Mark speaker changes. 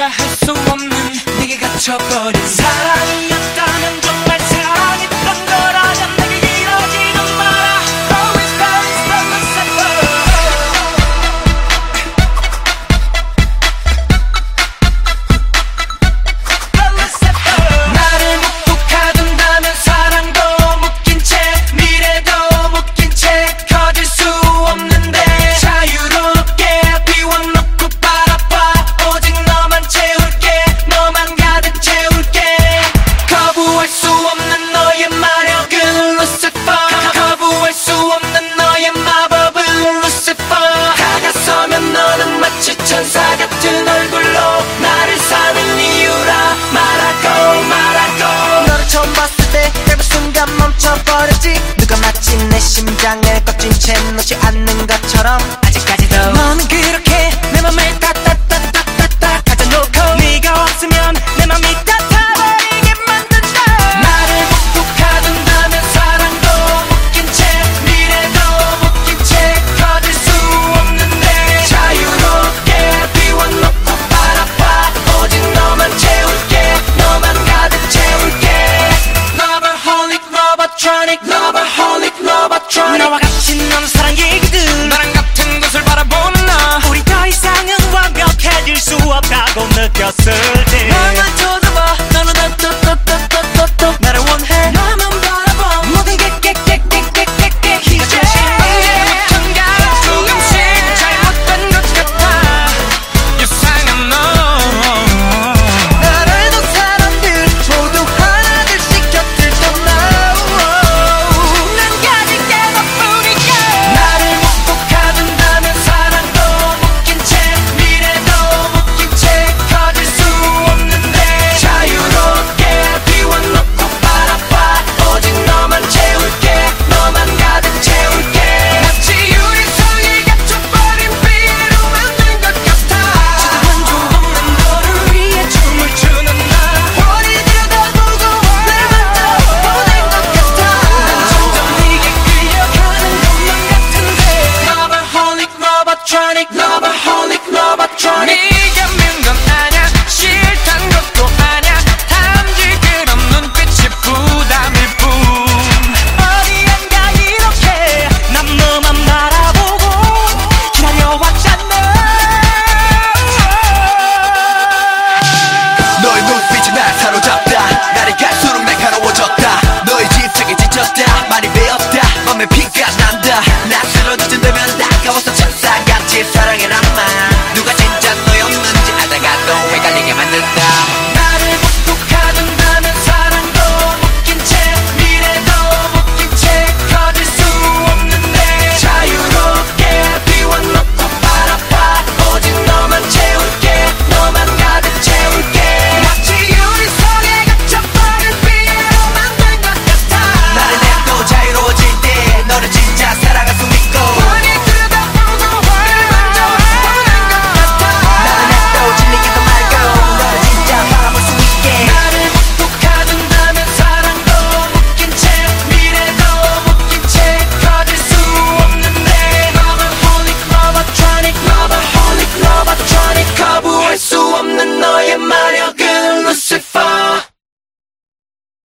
Speaker 1: 주차 할 수 없는
Speaker 2: 네게 갇혀버린 사랑. 것처럼
Speaker 1: 아직까지도 너는 그렇게 내 맘을 따따따따따따 가져놓고 네가 없으면 내 맘이 따타버리게 만든다. 나를 묵묵 가둔다면 사랑도 묶인 채 미래도 묶인 채 커질 수 없는데 자유롭게 비워놓고 바라봐. 오직 너만 채울게 너만 가득 채울게. Loverholic, Lovertronic, Loverholic, Lovertronic 너와 같은